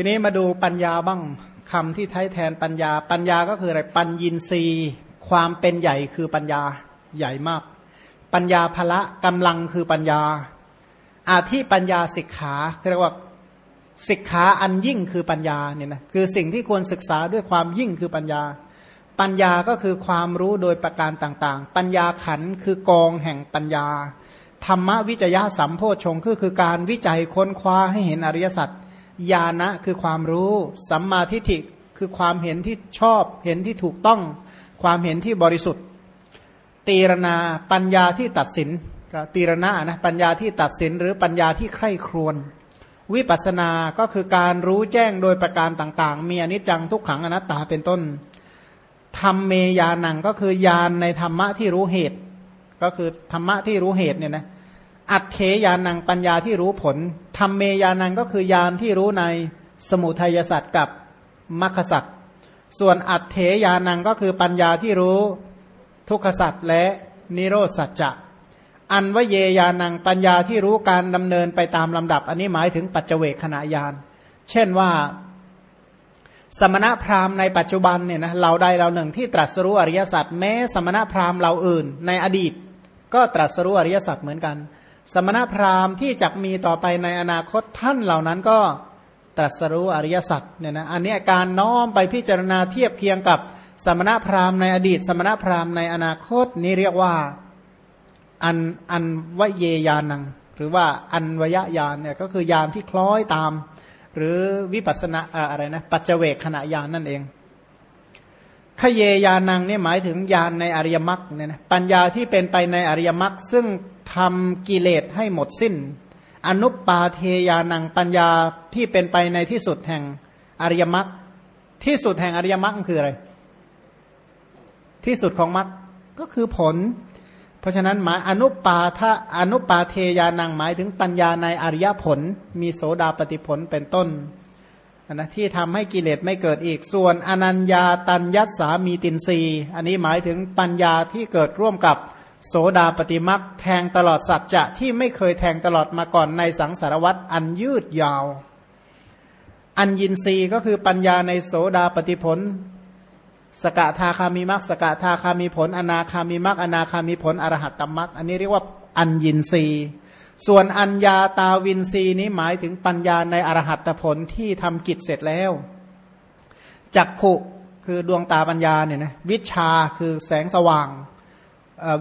ทีนี้มาดูปัญญาบ้างคำที่ใช้แทนปัญญา ปัญญาก็คืออะไรปัญญินทรีย์ความเป็นใหญ่คือปัญญาใหญ่มาก ปัญญาภละกำลังคือปัญญา อาที่ปัญญาศิกขาเรียกว่าศิกขาอันยิ่งคือปัญญาเนี่ยนะคือสิ่งที่ควรศึกษาด้วยความยิ่งคือปัญญา ปัญญาก็คือความรู้โดยประการต่างๆ ปัญญาขันคือกองแห่งปัญญาธรรมวิจยะสัมโพชงคือคือการวิจัยค้นคว้าให้เห็นอริยสัจ ญาณะคือความรู้ สัมมาทิฏฐิคือความเห็นที่ชอบ เห็นที่ถูกต้อง ความเห็นที่บริสุทธิ์ ตีรณาปัญญาที่ตัดสินก็ตีรณานะปัญญาที่ตัดสินหรือปัญญาที่ใคร่ครวญวิปัสสนาก็คือการรู้แจ้งโดยประการต่างๆ มีอนิจจังทุกขังอนัตตาเป็นต้นธรรมเมยานังก็คือญาณในธรรมะที่รู้เหตุ ก็คือธรรมะที่รู้เหตุเนี่ยนะ อัตเทยานังปัญญาที่รู้ผลธรรมเมยานังก็คือญาณที่รู้ในสมุทัยสัตว์กับมรรคสัตว์ส่วนอัตเถยานังก็คือปัญญาที่รู้ทุกขสัตว์และนิโรธสัจจะอันวเยยานังปัญญาที่รู้การดำเนินไปตามลำดับ อันนี้หมายถึงปัจเจเวขณะยาน เช่นว่า สมณพราหมณ์ในปัจจุบันเนี่ยนะเราใดเราหนึ่งที่ตรัสรู้อริยสัจแม้ สมณพราหมณ์เราอื่น ในอดีต ก็ตรัสรู้อริยสัจเหมือนกัน สมณพราหมณ์ที่จะมีต่อไปในอนาคตท่านเหล่านั้นก็ตรัสรู้อริยสัจเนี่ยนะอันนี้การน้อมไปพิจารณาเทียบเคียงกับสมณพราหมณ์ในอดีต สมณพราหมณ์ในอนาคตนี้เรียกว่าอันอันวเยยานัง หรือว่าอันวยยานเนี่ยก็คือยานที่คล้อยตาม หรือวิปัสนาอะไรนะปัจเจเวกขณะยานนั่นเอง ขเยยานังเนี่ยหมายถึงยานในอริยมรรคเนี่ยนะปัญญาที่เป็นไปในอริยมรรคซึ่งทำกิเลสให้หมดสิ้น อนุปปาเทยานังปัญญาที่เป็นไปในที่สุดแห่งอริยมรรคที่สุดแห่งอริยมรรคคืออะไร ที่สุดของมรรคก็คือผล เพราะฉะนั้นหมายอนุปาทะอนุปาเทยานังหมายถึงปัญญาในอริยผล มีโสดาปฏิผลเป็นต้น นะที่ทำให้กิเลสไม่เกิดอีก ส่วนอนัญญาตัญยัสสามีตินรีอันนี้หมายถึงปัญญาที่เกิดร่วมกับโสดาปฏิมักแทงตลอดสัจจะที่ไม่เคยแทงตลอดมาก่อนในสังสารวัตรอันยืดยาว อันยินรีก็คือปัญญาในโสดาปฏิผล สกทาคามีมักสกทาคามีผล อนาคามีมักอนาคามีผลอรหัตตมักอันนี้เรียกว่าอัญญินรี ส่วนอัญญาตาวินรีนี้หมายถึงปัญญาในอรหัตผลที่ทำกิจเสร็จแล้วจักขุคือดวงตาปัญญาเนี่ยนะวิชาคือแสงสว่าง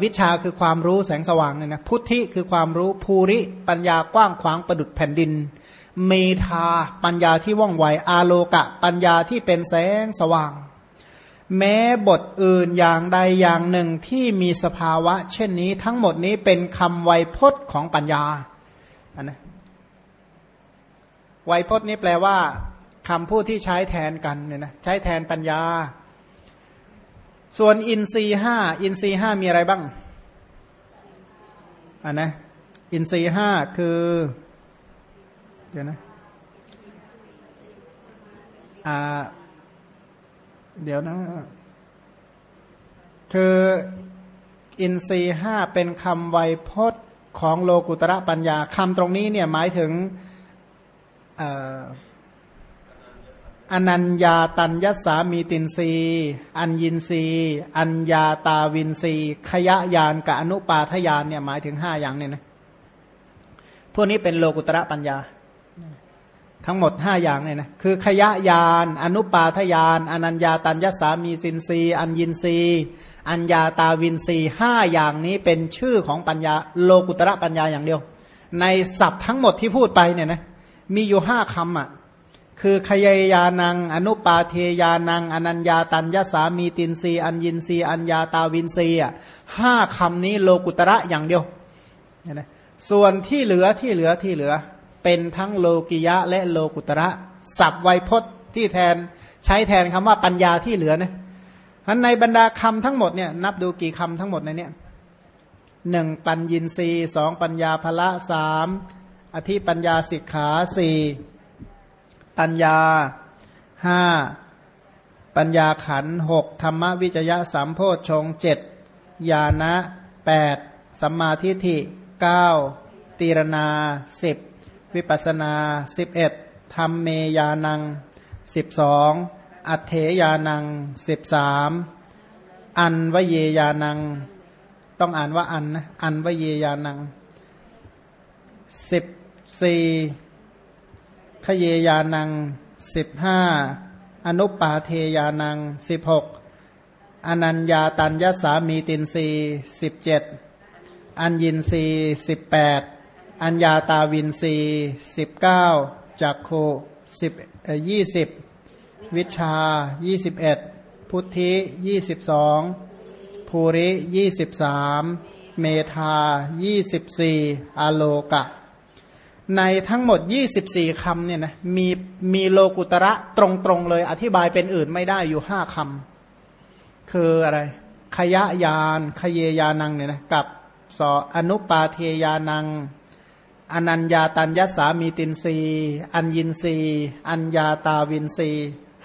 วิชาคือความรู้แสงสว่างเนี่ยนะพุทธิคือความรู้ภูริปัญญากว้างขวางประดุดแผ่นดิน เมธาปัญญาที่ว่องไวอาโลกะ ปัญญาที่เป็นแสงสว่าง แม้บทอื่นอย่างใดอย่างหนึ่งที่มีสภาวะ เช่นนี้ทั้งหมดนี้เป็นคำไวยพจน์ของปัญญาอันนะไวยพจน์นี้แปลว่าคำพูดที่ใช้แทนกันเนี่ยนะใช้แทนปัญญา ส่วนอินทรีห้าอินทรีห้ามีอะไรบ้างอันนะอินทรีห้าคือเดี๋ยวนะอ่า เดี๋ยวนะ คืออินทรีห้าเป็นคำไวยพจน์ของโลกุตระปัญญาคำตรงนี้เนี่ยหมายถึงอนัญญาตัญญสามีตินรีอัญญินรีอัญญาตาวินรีขยะยานกับอนุปาทยานเนี่ยหมายถึงห้าอย่างเนี่ยนะพวกนี้เป็นโลกุตระปัญญา ทั้งหมดห้าอย่างเนี่ยนะคือขยะยาน อนุปาทยาน อนัญญาตัญญสามีสินรีอัญญินรีอัญญาตาวินรีห้าอย่างนี้เป็นชื่อของปัญญาโลกุตระปัญญาอย่างเดียว ในศัพท์ทั้งหมดที่พูดไปเนี่ยนะมีอยู่ห้าคำอะคือขยายานัง อนุปาเทยานัง อนัญญาตัญญสามีตินรีอัญญินรีอัญญาตาวินรีอะห้าคำนี้โลกุตระอย่างเดียวเนี่ยนะส่วนที่เหลือที่เหลือที่เหลือ เป็นทั้งโลกิยะและโลกุตระสับไวยพจน์ที่แทนใช้แทนคำว่าปัญญาที่เหลือนะอันในบรรดาคำทั้งหมดเนี่ยนับดูกี่คำทั้งหมดในเนี้ยหนึ่งปัญญินรีสองปัญญาภละสามอธิปัญญาสิกขาสี่ปัญญาห้าปัญญาขันหกธรรมวิจยะสามโพชฌงเจ็ดญาณะแปดสัมมาทิฏฐิเก้าตีรณาสิบ วิปัสนาสิบเอ็ดธรรมเมยานังสิบสองอัตเถยานังสิบสามอันวเยยานัง ต้องอ่านว่าอันนะอันวเยยานังสิบสี่ขเยยานังสิบห้าอนุปาเทยานังสิบหกอนัญญาตัญญสามีตินรีสิบเจ็ดอัญญินรีสิบแปด อัญญาตาวินรีสิบเก้าจักโคสิบยี่สิบวิชายี่สิบเอ็ดพุทธิยี่สิบสองภูริยี่สิบสามเมธายี่สิบสี่อโลกะ ในทั้งหมด24คำเนี่ยนะมีมีโลกุตระตรงๆเลย อธิบายเป็นอื่นไม่ได้อยู่ห้าคำคืออะไร ขยะยาน ขเยยานังเนี่ยนะกับสออนุปาเทยานัง อนัญญาตัญญสามีตินรีอัญญินรีอัญญาตาวินรี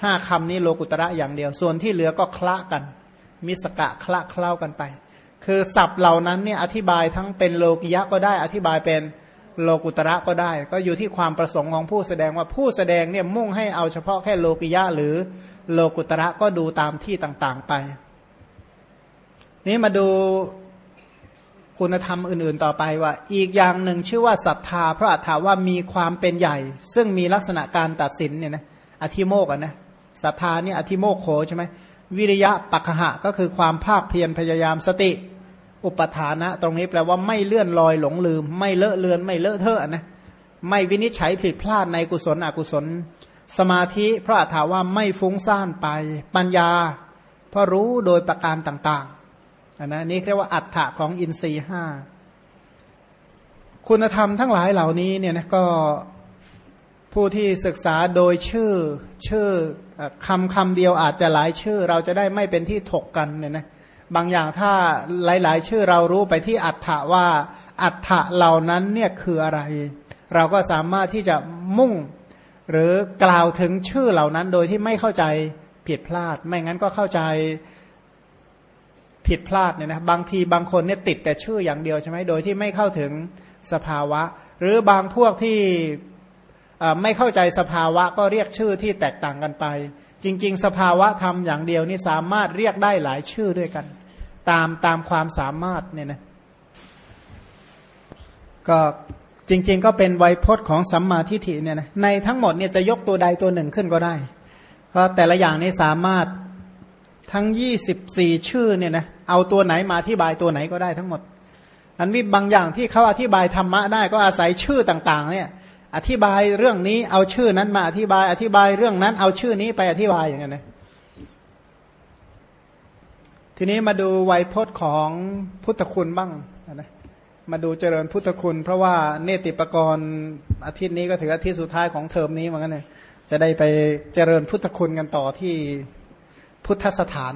ห้าคำนี้โลกุตระอย่างเดียว ส่วนที่เหลือก็คละกัน มิสกะคละเคล้ากันไป คือศัพท์เหล่านั้นเนี่ยอธิบายทั้งเป็นโลกิยะก็ได้ อธิบายเป็นโลกุตระก็ได้ ก็อยู่ที่ความประสงค์ของผู้แสดงว่าผู้แสดงเนี่ยมุ่งให้เอาเฉพาะแค่โลกิยะหรือโลกุตระก็ดูตามที่ต่างๆไป นี้มาดู คุณธรรมอื่นๆต่อไปว่า อีกอย่างหนึ่งชื่อว่าศรัทธา เพราะอัตถาว่ามีความเป็นใหญ่ ซึ่งมีลักษณะการตัดสินเนี่ยนะอธิโมกะนะศรัทธาเนี่ยอธิโมกโขใช่ไหมวิริยะปักหะก็คือความภาคเพียรพยายามสติ อุปทานะ ตรงนี้แปลว่าไม่เลื่อนลอยหลงลืม ไม่เลอะเลือนไม่เลอะเทอะนะไม่วินิจฉัยผิดพลาดในกุศลอกุศล สมาธิเพราะอัตถาว่าไม่ฟุ้งซ่านไป ปัญญาเพราะรู้โดยประการต่างๆ นนะนี่เรียกว่าอัฏฐะของอินทรีห้าคุณธรรมทั้งหลายเหล่านี้เนี่ยนะก็ผู้ที่ศึกษาโดยชื่อชื่อคำคำเดียวอาจจะหลายชื่อ เราจะได้ไม่เป็นที่ถกกันเนี่ยนะบางอย่างถ้าหลาย ๆ ชื่อเรารู้ไปที่อัฏฐะว่าอัฏฐะเหล่านั้นเนี่ยคืออะไร เราก็สามารถที่จะมุ่งหรือกล่าวถึงชื่อเหล่านั้นโดยที่ไม่เข้าใจผิดพลาด ไม่งั้นก็เข้าใจ ผิดพลาดเนี่ยนะบางทีบางคนเนี่ยติดแต่ชื่ออย่างเดียวใช่ไหมโดยที่ไม่เข้าถึงสภาวะ หรือบางพวกที่ไม่เข้าใจสภาวะก็เรียกชื่อที่แตกต่างกันไป จริง ๆ สภาวะธรรมอย่างเดียวนี่สามารถเรียกได้หลายชื่อด้วยกัน ตามตามความสามารถเนี่ยนะก็จริง ๆ ก็เป็นไวยพจน์ของสัมมาทิฏฐิเนี่ยนะในทั้งหมดเนี่ยจะยกตัวใดตัวหนึ่งขึ้นก็ได้ เพราะแต่ละอย่างนี้สามารถ ทั้งยี่สิบสี่ชื่อเนี่ยนะเอาตัวไหนมาอธิบายตัวไหนก็ได้ทั้งหมด อันนี้บางอย่างที่เขาอธิบายธรรมะได้ก็อาศัยชื่อต่างๆ เนี่ย อธิบายเรื่องนี้เอาชื่อนั้นมาอธิบายอธิบายเรื่องนั้นเอาชื่อนี้ไปอธิบายอย่างนั้นนะทีนี้มาดูไวยพจน์ของพุทธคุณบ้างนะมาดูเจริญพุทธคุณ เพราะว่าเนติปกรณ์อาทิตย์นี้ก็ถืออาทิตย์สุดท้ายของเทอมนี้เหมือนกันเลยจะได้ไปเจริญพุทธคุณกันต่อที่ พุทธสถาน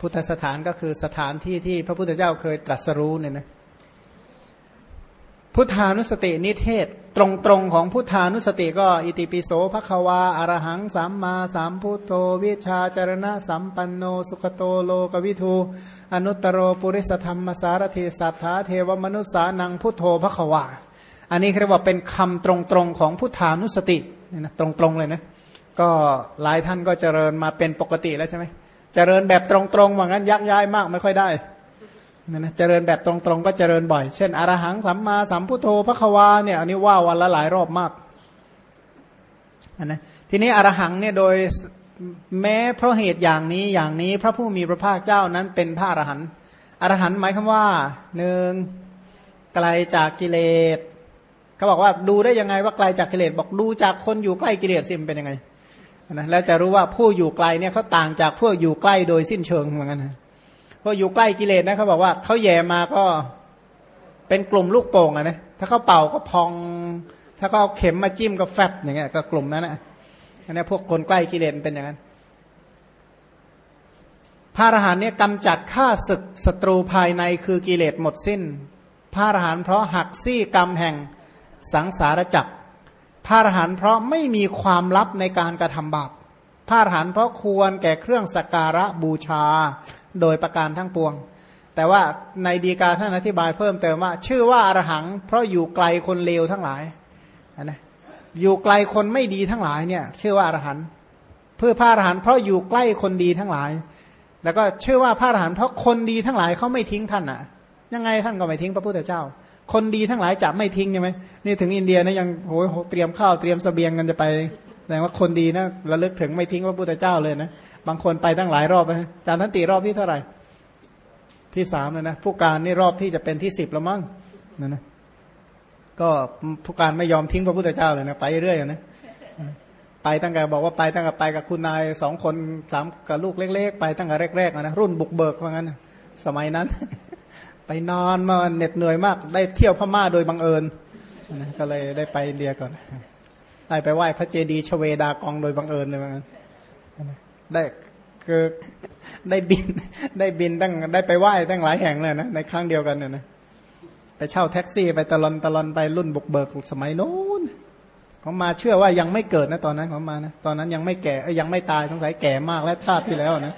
พุทธสถานก็คือสถานที่ที่พระพุทธเจ้าเคยตรัสรู้เนี่ยนะพุทธานุสตินิเทศตรงตรงของพุทธานุสติก็อิติปิโสภควาอารหังสัมมาสัมพุทโธวิชาจารณะสัมปันโน สุขโตโลกวิทูอนุตตรโรปุริสธรรมสารถิสัทธาเทวมนุษสานังพุทโธภควาอันนี้เรียกว่าเป็นคำตรงตรงของพุทธานุสติเนี่ยนะตรงตรงเลยนะ ก็หลายท่านก็เจริญมาเป็นปกติแล้วใช่ไหมเจริญแบบตรงๆว่างั้นยักย้ายมากไม่ค่อยได้นะนะเจริญแบบตรงๆ ก็เจริญบ่อย เช่นอรหังสัมมาสัมพุทโธพระควาเนี่ยอันนี้ว่าวันละหลายรอบมากนะทีนี้อรหังเนี่ยโดยแม้เพราะเหตุอย่างนี้อย่างนี้พระผู้มีพระภาคเจ้านั้นเป็นพระอรหันต์อรหันต์หมายคำว่าหนึ่งไกลจากกิเลสเขาบอกว่าดูได้ยังไงว่าไกลจากกิเลสบอกดูจากคนอยู่ใกล้กิเลสสิมันเป็นยังไง นะแล้วจะรู้ว่าผู้อยู่ไกลเนี่ยเขาต่างจากพวกอยู่ใกล้โดยสิ้นเชิงเหมือนกันนะพวกอยู่ใกล้กิเลสนะเขาบอกว่าเขาแย่มาก็เป็นกลุ่มลูกโป่งอะนะถ้าเขาเป่าก็พอง ถ้าเขาเอาเข็มมาจิ้มก็แฟบอย่างเงี้ยก็กลุ่มนั้นนะอันนี้พวกคนใกล้กิเลสเป็นอย่างนั้นพระอรหันต์เนี่ยกำจัดฆ่าศึกศัตรูภายในคือกิเลสหมดสิ้น พระอรหันต์เพราะหักซี่กรรมแห่งสังสารจักร พระอรหันต์เพราะไม่มีความลับในการกระทำบาปพระอรหันต์เพราะควรแก่เครื่องสักการะบูชาโดยประการทั้งปวง แต่ว่าในดีกาท่านอธิบายเพิ่มเติมว่า ชื่อว่าอรหัง เพราะอยู่ไกลคนเลวทั้งหลายนะอยู่ไกลคนไม่ดีทั้งหลายเนี่ย ชื่อว่าอรหันต์เพื่อพระอรหันต์เพราะอยู่ใกล้คนดีทั้งหลาย แล้วก็ชื่อว่าพระอรหันต์เพราะคนดีทั้งหลายเขาไม่ทิ้งท่านอะ ยังไงท่านก็ไม่ทิ้งพระพุทธเจ้า คนดีทั้งหลายจะไม่ทิ้งใช่ไหมนี่ถึงอินเดียนะยังโอ้ยเตรียมข้าวเตรียมเสบียงกันจะไปแสดงว่าคนดีนะระลึกถึงไม่ทิ้งพระพุทธเจ้าเลยนะบางคนไปตั้งหลายรอบนะจารทันตีรอบที่เท่าไหร่ ที่สามเลยนะผู้การนี่รอบที่จะเป็นที่สิบแล้วมั้งนั่นนะก็ผู้การไม่ยอมทิ้งพระพุทธเจ้าเลยนะไปเรื่อยนะไปตั้งแต่บอกว่าไปตั้งแต่ไปกับคุณนายสองคนสามกับลูกเล็ก ๆ ไปตั้งแต่แรกๆนะรุ่นบุกเบิกว่างั้น สมัยนั้น ไปนอนมาเหน็ดเหนื่อยมาก ได้เที่ยวพม่าโดยบังเอิญก็เลยได้ไปอินเดียก่อน ได้ไปไหว้พระเจดีย์ชเวดากองโดยบังเอิญเลยว่างั้นได้คือได้บินได้บินตั้งได้ไปไหว้ตั้งหลายแห่งเลยนะในครั้งเดียวกันเนี่ยนะไปเช่าแท็กซี่ไปตะลอนตะลอนไปรุ่นบุกเบิกสมัยโน้นเขามาเชื่อว่ายังไม่เกิดนะตอนนั้นเขามานะตอนนั้นยังไม่แก่ยังไม่ตายสงสัยแก่มากและชาติที่แล้วนะ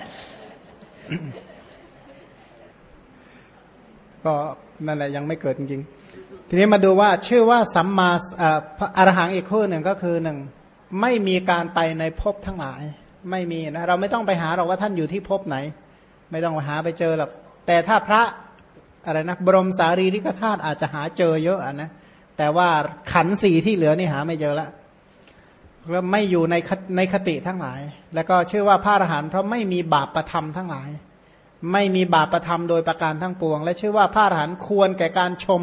ก็นั่นแหละยังไม่เกิดจริง ทีนี้มาดูว่าชื่อว่าสัมมาอรหังอีกคู่หนึ่งก็คือหนึ่งไม่มีการไปในภพทั้งหลาย ไม่มีนะเราไม่ต้องไปหาหรอกว่าท่านอยู่ที่ภพไหน ไม่ต้องไปหาไปเจอหรอกแต่ถ้าพระอะไรนะบรมสารีริกธาตุอาจจะหาเจอเยอะนะแต่ว่าขันสี่ที่เหลือนี่หาไม่เจอละแล้วไม่อยู่ในในคติทั้งหลาย แล้วก็เชื่อว่าพระอรหันต์เพราะไม่มีบาปประธรรมทั้งหลาย ไม่มีบาปประธรรมโดยประการทั้งปวง และเชื่อว่าพระอรหันต์ควรแก่การชม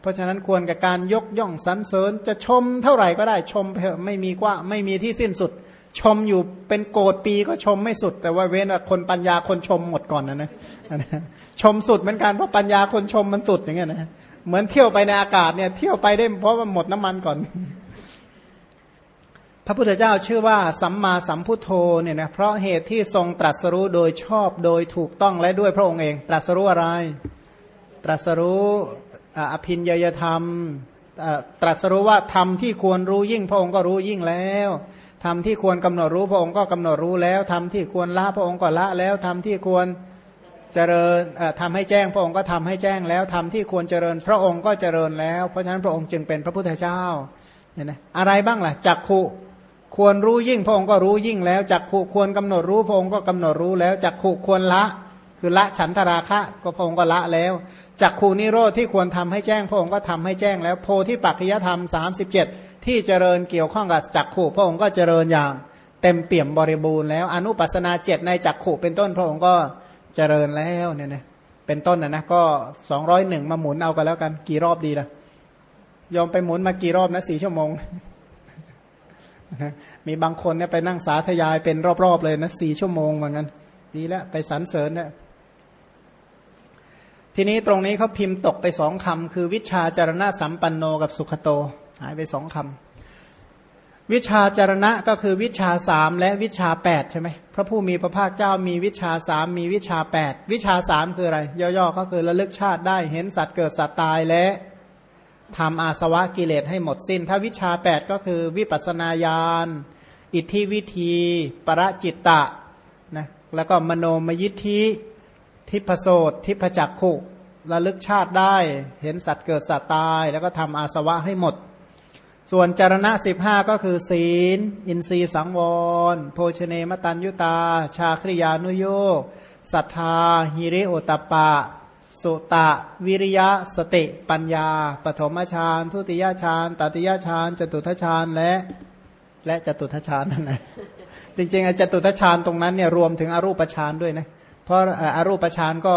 เพราะฉะนั้นควรแก่การยกย่องสรรเสริญจะชมเท่าไหร่ก็ได้ชมเถอะไม่มีกว่าไม่มีที่สิ้นสุด ชมอยู่เป็นโกดปีก็ชมไม่สุด แต่ว่าเว้นคนปัญญาคนชมหมดก่อนนะนะชมสุดเหมือนกันเพราะปัญญาคนชมมันสุดอย่างเงี้ยนะเหมือนเที่ยวไปในอากาศเนี่ยเที่ยวไปได้เพราะว่าหมดน้ำมันก่อน พระพุทธเจ้าชื่อว่าสัมมาสัมพุทโธเนี่ยนะเพราะเหตุที่ทรงตรัสรู้โดยชอบโดยถูกต้องและด้วยพระองค์เอง ตรัสรู้อะไร ตรัสรู้อภินยยธรรม ตรัสรู้ว่าธรรมที่ควรรู้ยิ่งพระองค์ก็รู้ยิ่งแล้วธรรมที่ควรกำหนดรู้พระองค์ก็กำหนดรู้แล้วธรรมที่ควรละพระองค์ก็ละแล้วธรรมที่ควรเจริญทำให้แจ้งพระองค์ก็ทำให้แจ้งแล้วทำที่ควรเจริญ พระองค์ก็เจริญแล้ว เพราะฉะนั้นพระองค์จึงเป็นพระพุทธเจ้าเนี่ยนะอะไรบ้างล่ะจักขุ ควรรู้ยิ่งพระองค์ก็รู้ยิ่งแล้วจักขุควรกำหนดรู้พระองค์ก็กำหนดรู้แล้วจักขุควรละ คือละฉันทราคะก็พระองค์ก็ละแล้วจักขู่นิโรธที่ควรทำให้แจ้งพระองค์ก็ทำให้แจ้งแล้วโพธิปัจจยธรรม 37 ที่เจริญเกี่ยวข้องกับจักขู่พระองค์ก็เจริญอย่างเต็มเปี่ยมบริบูรณ์แล้วอนุปัสนาเจ็ดในจักขู่เป็นต้นพระองค์ก็เจริญแล้วเนี่ยนะเป็นต้นนะนะก็สองร้อยหนึ่งมาหมุนเอากันแล้วกันกี่รอบดีล่ะยอมไปหมุนมากี่รอบนะสี่ชั่วโมง มีบางคนเนี่ยไปนั่งสาธยายเป็นรอบๆเลยนะสี่ชั่วโมงเหมือนกันดีแล้วไปสรรเสริญเนี่ยทีนี้ตรงนี้เขาพิมพ์ตกไปสองคำคือวิชาจารณะสัมปันโนกับสุขโต หายไปสองคำวิชาจารณะก็คือวิชาสามและวิชาแปดใช่ไหมพระผู้มีพระภาคเจ้ามีวิชาสามมีวิชาแปดวิชาสามคืออะไร ย่อๆก็คือระลึกชาติได้เห็นสัตว์เกิดสัตว์ตายและ ทำอาสวะกิเลสให้หมดสิน้น ถ้าวิชาแปดก็คือวิปัสนาญาณ อิทธิวิธี ประจิตตะนะแล้วก็มโนมยิทธิทิพโสตทิพจักขุระลึกชาติได้เห็นสัตว์เกิดสัตว์ตาย แล้วก็ทำอาสวะให้หมด ส่วนจารณะสิบห้าก็คือศีล อินทรีสังวร โภชเนมตัญยุตา ชาคริยานุโยศรัทธา หิริโอตปะ สุตะวิริยะสติปัญญา ปฐมฌานทุติยฌานตติยฌานจตุทฌานและ และจตุทฌานนั่นแหละจริงๆจตุทฌานตรงนั้นเนี่ยรวมถึงอรูปฌานด้วยนะเพราะอารูปฌานก็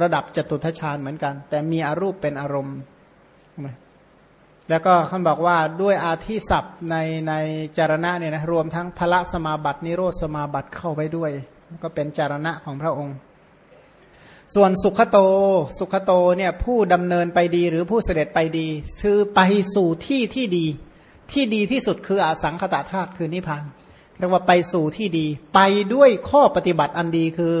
ระดับจตุทฌานเหมือนกัน แต่มีอรูปเป็นอารมณ์ แล้วก็เขาบอกว่าด้วยอาทิศัพท์ในในจารณะเนี่ยนะรวมทั้งพระสมาบัตินิโรธสมาบัติเข้าไว้ด้วย ก็เป็นจารณะของพระองค์ ส่วนสุขโต สุขโตเนี่ยผู้ดำเนินไปดีหรือผู้เสด็จไปดี คือไปสู่ที่ที่ดี ที่ดีที่สุดคืออสังขตาธาตุคือนิพพานเรียกว่าไปสู่ที่ดี ไปด้วยข้อปฏิบัติอันดีคือ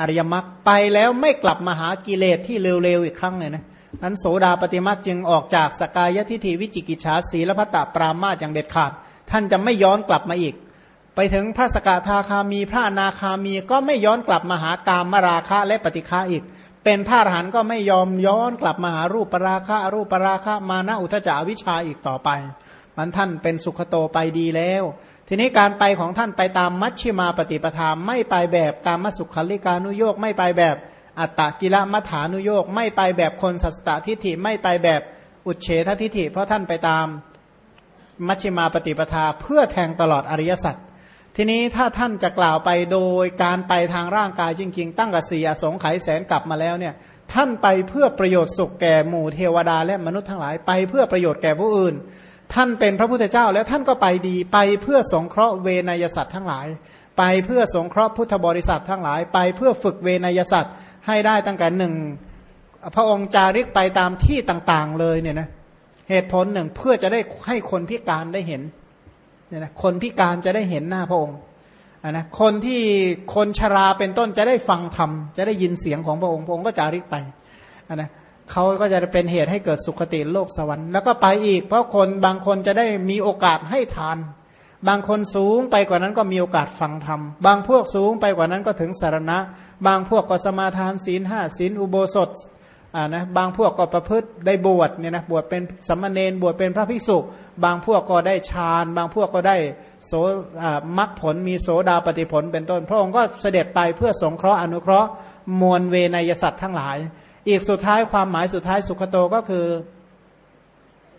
อริยมรรคไปแล้วไม่กลับมาหากิเลสที่เร็วๆอีกครั้งเลยนะนั้นโสดาปฏิมาจึงออกจากสกายทิฏฐิวิจิกิจฉาสีและพัตตปรามาอย่างเด็ดขาด ท่านจะไม่ย้อนกลับมาอีก ไปถึงพระสกทาคามีพระนาคามีก็ไม่ย้อนกลับมาหากามมาราคะและปฏิฆาอีก เป็นพระอรหันต์ก็ไม่ยอมย้อนกลับมาหารูปปราคะรูปปราคะมานะอุทจาวิชาอีกต่อไป มันท่านเป็นสุขโตไปดีแล้ว ทีนี้การไปของท่านไปตามมัชชิมาปฏิปทาไม่ไปแบบการมสุขัลิกานุโยกไม่ไปแบบอัตตกิละมัฐานุโยกไม่ไปแบบคนสัสตทิฏฐิไม่ไปแบบอุเฉททิฏฐิเพราะท่านไปตามมัชฌิมาปฏิปทาเพื่อแทงตลอดอริยสัจ ทีนี้ถ้าท่านจะกล่าวไปโดยการไปทางร่างกายจริง ๆ ตั้งกับสี่อสงไขยแสนกลับมาแล้วเนี่ยท่านไปเพื่อประโยชน์สุขแก่หมู่เทวดาและมนุษย์ทั้งหลายไปเพื่อประโยชน์แก่ผู้อื่น ท่านเป็นพระพุทธเจ้าแล้วท่านก็ไปดีไปเพื่อสงเคราะห์เวนยสัตว์ทั้งหลาย ไปเพื่อสงเคราะห์พุทธบริษัททั้งหลาย ไปเพื่อฝึกเวนยสัตว์ให้ได้ตั้งแต่หนึ่งพระองค์จาริกไปตามที่ต่างๆเลยเนี่ยนะเหตุผลหนึ่งเพื่อจะได้ให้คนพิการได้เห็น เนี่ยนะคนพิการจะได้เห็นหน้าพระองค์นะคนที่คนชราเป็นต้นจะได้ฟังธรรมจะได้ยินเสียงของพระองค์พระองค์ก็จาริกไปนะเขาก็จะเป็นเหตุให้เกิดสุขติโลกสวรรค์แล้วก็ไปอีก เพราะคนบางคนจะได้มีโอกาสให้ทาน บางคนสูงไปกว่านั้นก็มีโอกาสฟังธรรม บางพวกสูงไปกว่านั้นก็ถึงสารณะ บางพวกก็สมาทานศีลห้าศีลอุโบสถ อ่านะบางพวกก็ประพฤติได้บวชเนี่ยนะบวชเป็นสัมมาเนนบวชเป็นพระภิกษุ บางพวกก็ได้ฌาน บางพวกก็ได้โสมรรคผลมีโสดาปฏิผลเป็นต้น พระองค์ก็เสด็จไปเพื่อสงเคราะห์อนุเคราะห์มวลเวนยสัตว์ทั้งหลาย อีกสุดท้ายความหมายสุดท้ายสุขโตก็คือ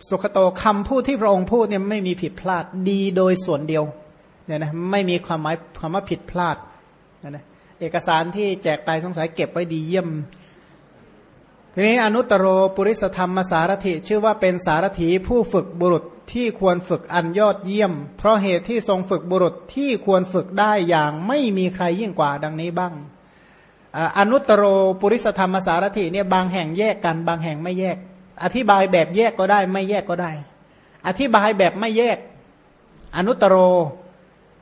สุขโตคำพูดที่พระองค์พูดเนี่ยไม่มีผิดพลาดดีโดยส่วนเดียวเนี่ยนะไม่มีความหมายคำว่าผิดพลาดนะเอกสารที่แจกไปสงสัยเก็บไว้ดีเยี่ยม ทีนี้อนุตโรปุริสธรรมสารถิ ชื่อว่าเป็นสารถีผู้ฝึกบุรุษที่ควรฝึกอันยอดเยี่ยม เพราะเหตุที่ทรงฝึกบุรุษที่ควรฝึกได้อย่างไม่มีใครยิ่งกว่าดังนี้บ้างอนุตโรปุริสธรรมสารถิเนี่ยบางแห่งแยกกัน บางแห่งไม่แยก อธิบายแบบแยกก็ได้ ไม่แยกก็ได้ อธิบายแบบไม่แยก อนุตโร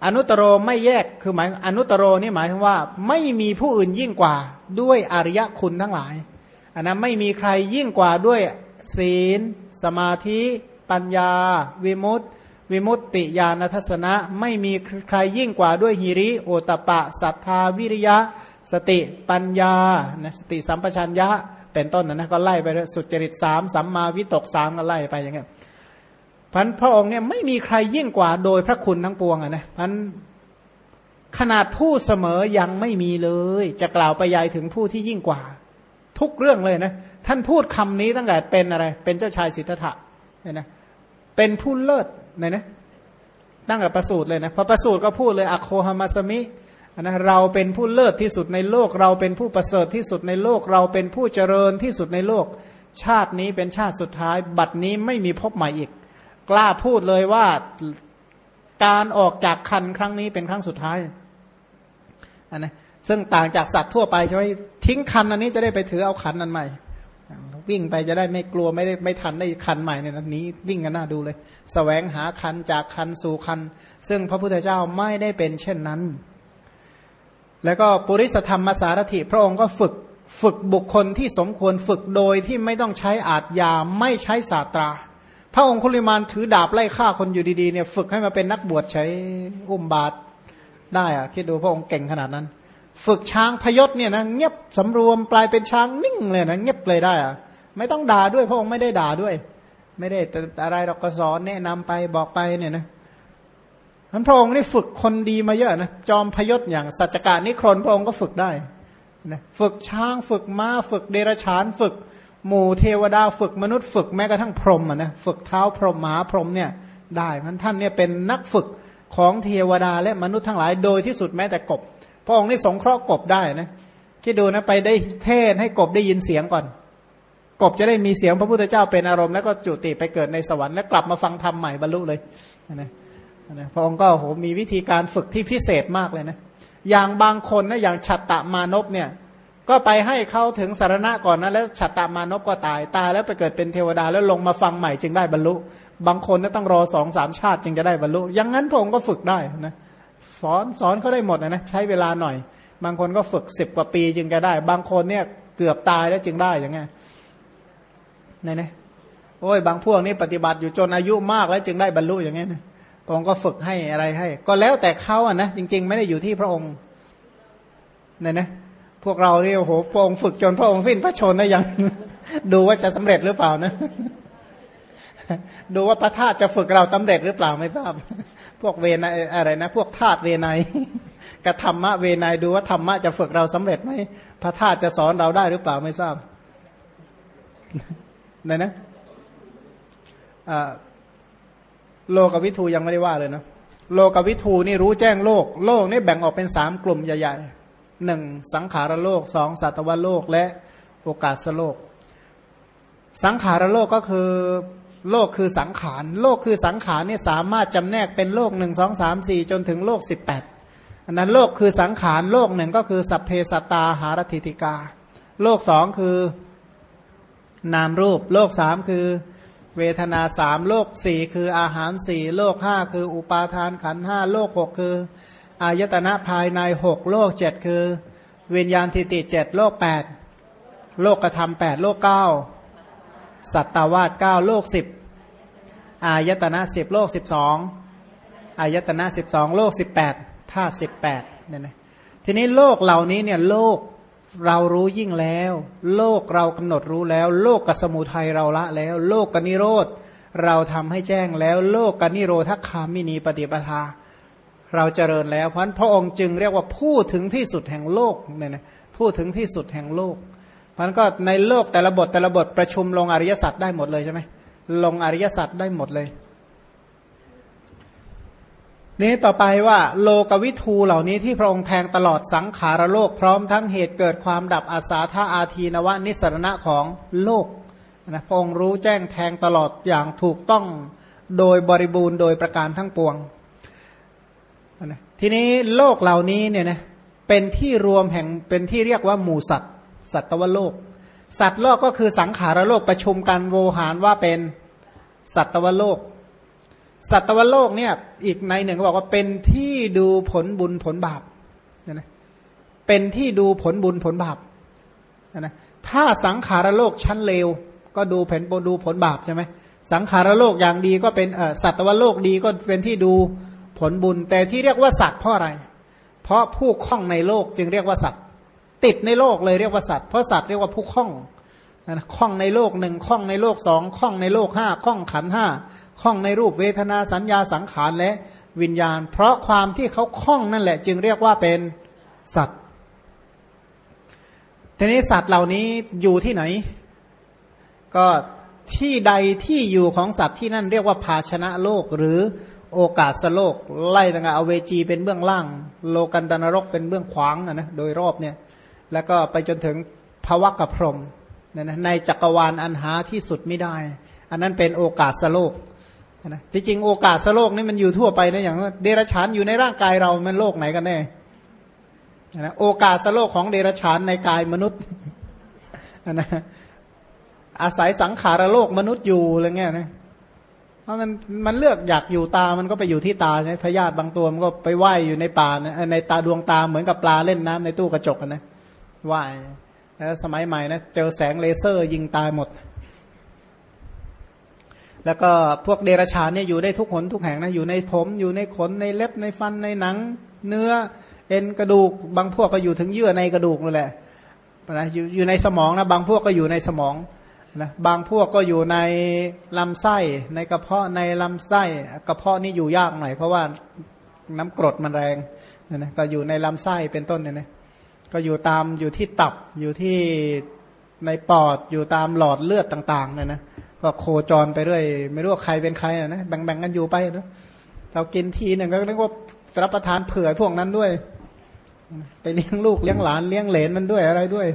อนุตโรไม่แยกคือหมายอนุตโรนี่หมายถึงว่า ไม่มีผู้อื่นยิ่งกว่าด้วยอริยคุณทั้งหลาย อันนั้นไม่มีใครยิ่งกว่าด้วยศีล สมาธิ ปัญญา วิมุตติ วิมุตติญาณทัศนะ ไม่มีใครยิ่งกว่าด้วยหิริ โอตปะศรัทธาวิริยะ สติปัญญาสติสัมปชัญญะ เป็นต้นนะนะก็ไล่ไปสุจริตสามสัมมาวิตกสามก็ไล่ไปอย่างเงี้ยพันพระองค์เนี่ยไม่มีใครยิ่งกว่าโดยพระคุณทั้งปวงอะนะพันขนาดผู้เสมอยังไม่มีเลย จะกล่าวไปยายถึงผู้ที่ยิ่งกว่า ทุกเรื่องเลยนะท่านพูดคำนี้ตั้งแต่เป็นอะไร เป็นเจ้าชายสิทธัตถะเนี่ยนะเป็นผู้เลิศเนี่ยนะตั้งแต่ประสูตรเลยนะพอประสูตรก็พูดเลยอโคฮามาสมินะเราเป็นผู้เลิศที่สุดในโลก เราเป็นผู้ประเสริฐที่สุดในโลก เราเป็นผู้เจริญที่สุดในโลก ชาตินี้เป็นชาติสุดท้าย บัดนี้ไม่มีพบใหม่อีก กล้าพูดเลยว่าการออกจากคันครั้งนี้เป็นครั้งสุดท้ายอันนะ ซึ่งต่างจากสัตว์ทั่วไปใช่ไหมทิ้งคันอันนี้จะได้ไปถือเอาคันนั้นใหม่ วิ่งไปจะได้ไม่กลัวไม่ได้ไม่ทันได้คันใหม่เนี่ยนี้ วิ่งกันหน้าดูเลยสแสวงหาคันจากคันสู่คัน ซึ่งพระพุทธเจ้าไม่ได้เป็นเช่นนั้น แล้วก็ปุริสธรรมสารถิ พระองค์ก็ฝึกฝึกบุคคลที่สมควรฝึกโดยที่ไม่ต้องใช้อาทยาไม่ใช้ศาสตรา พระองค์คุลิมานถือดาบไล่ฆ่าคนอยู่ดีๆเนี่ยฝึกให้มาเป็นนักบวชใช้อุ้มบาตรได้อะคิดดูพระองค์เก่งขนาดนั้น ฝึกช้างพยศเนี่ยนะเงียบสำรวมปลายเป็นช้างนิ่งเลยนะเงียบเลยได้อะไม่ต้องด่าด้วยพระองค์ไม่ได้ด่าด้วย ไม่ได้อะไรเราก็สอนแนะนำไปบอกไปเนี่ยนะนั้นพระองค์นี่ฝึกคนดีมาเยอะนะจอมพยศอย่างสัจการนิครนพระองค์ก็ฝึกได้นะฝึกช้างฝึกม้าฝึกเดรัจฉาน ฝึกหมู่เทวดาฝึกมนุษย์ ฝึกแม้กระทั่งพรหมนะฝึกเท้าพรหมหาพรหมเนี่ยได้มันท่านเนี่ยเป็นนักฝึกของเทวดาและมนุษย์ทั้งหลายโดยที่สุดแม้แต่กบ ระองค์นี่สงเคราะห์กบได้นะคิดดูนะไปได้เทศให้กบได้ยินเสียงก่อน กบจะได้มีเสียงพระพุทธเจ้าเป็นอารมณ์แล้วก็จุติไปเกิดในสวรรค์แล้วกลับมาฟังธรรมใหม่บรรลุเลยนะนะพระองค์ก็โหมีวิธีการฝึกที่พิเศษมากเลยนะอย่างบางคนนะอย่างฉัตตมานพเนี่ยก็ไปให้เขาถึงสารณะก่อนนะแล้วฉัตตมานพก็ตายตายแล้วไปเกิดเป็นเทวดาแล้วลงมาฟังใหม่จึงได้บรรลุ บางคนนะต้องรอสองสามชาติจึงจะได้บรรลุอย่างนั้นพระองค์ก็ฝึกได้นะ สอนสอนเขาได้หมดนะนะใช้เวลาหน่อย บางคนก็ฝึกสิบกว่าปีจึงจะได้ บางคนเนี่ยเกือบตายแล้วจึงได้อย่างเงี้ยนี่นะโอ้ยบางพวกนี้ปฏิบัติอยู่จนอายุมากแล้วจึงได้บรรลุอย่างเงี้ยพระองค์ก็ฝึกให้อะไรให้ ก็แล้วแต่เขาอะนะจริง ๆ ไม่ได้อยู่ที่พระองค์เนี่ยนะพวกเราเนี่ยโอ้โหพระองค์ฝึกจนพระองค์สิ้นพระชนได้ยัง ดูว่าจะสำเร็จหรือเปล่านะ ดูว่าพระธาตุจะฝึกเราสำเร็จหรือเปล่าไม่ทราบ พวกเวนอะไรนะ พวกธาตุเวไนกับธรรมะเวไนดูว่าธรรมะจะฝึกเราสำเร็จไหมพระธาตุจะสอนเราได้หรือเปล่าไม่ทราบไหนนะโลกวิทูยังไม่ได้ว่าเลยนะโลกวิทูนี่รู้แจ้งโลก โลกนี่แบ่งออกเป็นสามกลุ่มใหญ่ๆหนึ่งสังขารโลกสองสัตวโลกและโอกาสโลก สังขารโลกก็คือ โลกคือสังขาร โลกคือสังขารนี่สามารถจำแนกเป็นโลกหนึ่งสองสามสี่จนถึงโลกสิบแปดอันนั้นโลกคือสังขารโลกหนึ่งก็คือสัพเพสตาหารติติกา โลกสองคือนามรูป โลกสามคือเวทนาสามโลกสี่คืออาหารสี่โลกห้าคืออุปาทานขันห้าโลกหกคือ อายตนะภายในหกโลกเจ็ดคือวิญญาณทิติเจ็ดโลกแปดโลกกระทำแปดโลกเก้า สัตตาวาสเก้าโลกสิบอายตนะสิบโลกสิบสองอายตนะสิบสองโลกสิบแปดท่าสิบแปดเนี่ยนะทีนี้โลกเหล่านี้เนี่ยโลกเรารู้ยิ่งแล้ว โลกเรากำหนดรู้แล้ว โลกกสมุทัยเราละแล้ว โลกกนิโรธเราทำให้แจ้งแล้ว โลกกนิโรธคามินีปฏิปทา เราเจริญแล้วเพราะพระองค์จึงเรียกว่าพูดถึงที่สุดแห่งโลกเนี่ยนะพูดถึงที่สุดแห่งโลก มันก็ในโลกแต่ละบทแต่ละบทประชุมลงอริยสัจได้หมดเลยใช่ไหมลงอริยสัจได้หมดเลย นี้ต่อไปว่าโลกวิทูเหล่านี้ที่พระองค์แทงตลอดสังขารโลกพร้อมทั้งเหตุเกิดความดับอาสาธาอาทีนวะนิสรณะของโลกนะพระองค์รู้แจ้งแทงตลอดอย่างถูกต้องโดยบริบูรณ์โดยประการทั้งปวงทีนี้โลกเหล่านี้เนี่ยนะเป็นที่รวมแห่งเป็นที่เรียกว่าหมู่สัตว์ สัตวโลก สัตว์โลกก็คือสังขารโลกประชุมกันโวหารว่าเป็นสัตวโลก สัตวโลกเนี่ยอีกในหนึ่งก็บอกว่าเป็นที่ดูผลบุญผลบาปนะเป็นที่ดูผลบุญผลบาปนะถ้าสังขารโลกชั้นเลว ก็ดูผลดูผลบาปใช่ไหมสังขารโลกอย่างดีก็เป็นสัตวโลกดีก็เป็นที่ดูผลบุญ แต่ที่เรียกว่าสัตว์เพราะอะไร เพราะผู้คล้องในโลกจึงเรียกว่าสัตว์ ติดในโลกเลยเรียกว่าสัตว์เพราะสัตว์เรียกว่าผู้คล้องนะคล้องในโลกหนึ่งคล้องในโลกสองคล้องในโลกห้าคล้องขันห้าคล้องในรูปเวทนาสัญญาสังขารและวิญญาณ เพราะความที่เขาคล้องนั่นแหละ จึงเรียกว่าเป็นสัตว์ทีนี้สัตว์เหล่านี้อยู่ที่ไหน ก็ที่ใดที่อยู่ของสัตว์ที่นั่นเรียกว่าภาชนะโลกหรือโอกาสโลก ไล่ตั้งแต่อเวจีเป็นเบื้องล่าง โลกันตนรกเป็นเบื้องขวางนะโดยรอบเนี่ย แล้วก็ไปจนถึงภวะกับพรมนะในจักรวาลอันหาที่สุดไม่ได้ อันนั้นเป็นโอกาสสโลกนะที่จริงโอกาสสโลกนี่มันอยู่ทั่วไปนะอย่างเดรัจฉานอยู่ในร่างกายเรามันโลกไหนกันแน่นะโอกาสสโลกของเดรัจฉานในกายมนุษย์นะอาศัยสังขารโลกมนุษย์อยู่อะไรเงี้ยนะเพราะมันมันเลือกอยากอยู่ตามันก็ไปอยู่ที่ตาใช่พยาธิบางตัวมันก็ไปไหวอยู่ในป่าในตาดวงตาเหมือนกับปลาเล่นน้ำในตู้กระจกนะ ว่ายแล้วสมัยใหม่นะเจอแสงเลเซอร์ยิงตายหมด แล้วก็พวกเดรัจฉานเนี่ยอยู่ได้ทุกหนทุกแห่งนะอยู่ในผม อยู่ในขนในเล็บในฟันในหนัง เนื้อเอ็นกระดูก บางพวกก็อยู่ถึงเยื่อในกระดูกนั่นแหละนะอยู่อยู่ในสมองนะบางพวกก็อยู่ในสมองนะบางพวกก็อยู่ในลำไส้ในกระเพาะในลำไส้กระเพาะนี่อยู่ยากหน่อยเพราะว่าน้ำกรดมันแรงนะก็อยู่ในลำไส้เป็นต้นเนี่ยนะ ก็อยู่ตามอยู่ที่ตับอยู่ที่ในปอดอยู่ตามหลอดเลือดต่างๆเนี่ยนะก็โคจรไปเรื่อยไม่รู้ว่าใครเป็นใครนะแบ่งๆกันอยู่ไปนะเรากินทีหนึ่งก็เรียกว่ารับประทานเผื่อพวกนั้นด้วย ไปเลี้ยงลูกเลี้ยงหลานเลี้ยงเหลนมันด้วยอะไรด้วย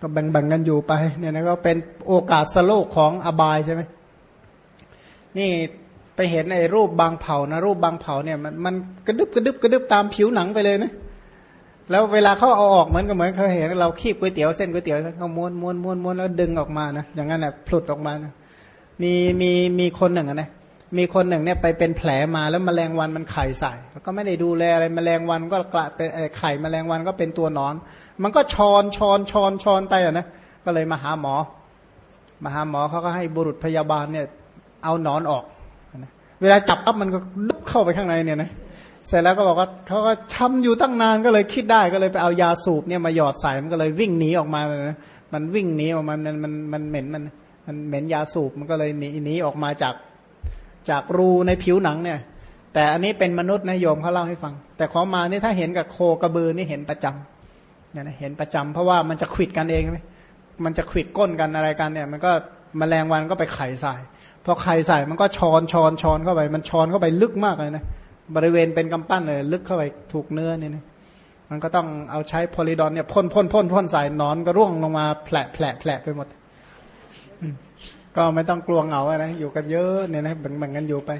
ก็แบ่งๆกันอยู่ไปเนี่ยนะก็เป็นโอกาสสโลกของอบายใช่ไหมนี่ไปเห็นไอ้รูปบางเผานะรูปบางเผาเนี่ยมันมันกระดึบกระดึบกระดึบตามผิวหนังไปเลยนะ แล้วเวลาเขาเอาออกเหมือนกับเหมือนเขาเห็นเราคีบก๋วยเตี๋ยวเส้นก๋วยเตี๋ยวเขาม้วนม้วนม้วนม้วนแล้วดึงออกมานะอย่างนั้นแหละพลุดออกมานะมีมีมีคนหนึ่งนะมีคนหนึ่งเนี่ยไปเป็นแผลมาแล้วมแมลงวันมันไข่ใส่แล้วก็ไม่ได้ดูแลอะไรมแมลงวันก็กละเป็นไข่มแมลงวันก็เป็นตัวนอน มันก็ชอนชอนชอนชอนไปอะนะก็เลยมาหาหมอ มาหาหมอเขาก็ให้บุรุษพยาบาลเนี่ยเอานอนออก เวลาจับปั๊บมันก็ดุกเข้าไปข้างในเนี่ยนะ เสร็จแล้วก็บอกว่าเขาก็ช้ำอยู่ตั้งนานก็เลยคิดได้ก็เลยไปเอายาสูบเนี่ยมาหยอดใส่มันก็เลยวิ่งหนีออกมาเลยนะมันวิ่งหนีออกมามันมันมันเหม็นมันมันเหม็นยาสูบมันก็เลยหนีหนีออกมาจากจากรูในผิวหนังเนี่ย แต่อันนี้เป็นมนุษย์นะโยมเขาเล่าให้ฟัง แต่ของมานี่ถ้าเห็นกับโคกระบือนี่เห็นประจำเนี่ยนะเห็นประจำเพราะว่ามันจะขิดกันเองไหมมันจะขิดก้นกันอะไรกันเนี่ย มันก็มแมลงวันก็ไปไข่ใส่พอไข่ใส่มันก็ชอนชอนชอนเข้าไป มันชอนเข้าไปลึกมากเลยนะ ริเวณเป็นกำปั้นเลยลึกเข้าไปถูกเนื้อเนี่ยนะมันก็ต้องเอาใช้โพลิดอนเนี่ยพ่นพ่นพ่นพ่นใส่นอนก็ร่วงลงมาแผลแผลแผลไปหมด ก็ไม่ต้องกลัวเหงาอะไรอยู่กันเยอะเนี่ยนะแบ่งๆกันอยู่ไป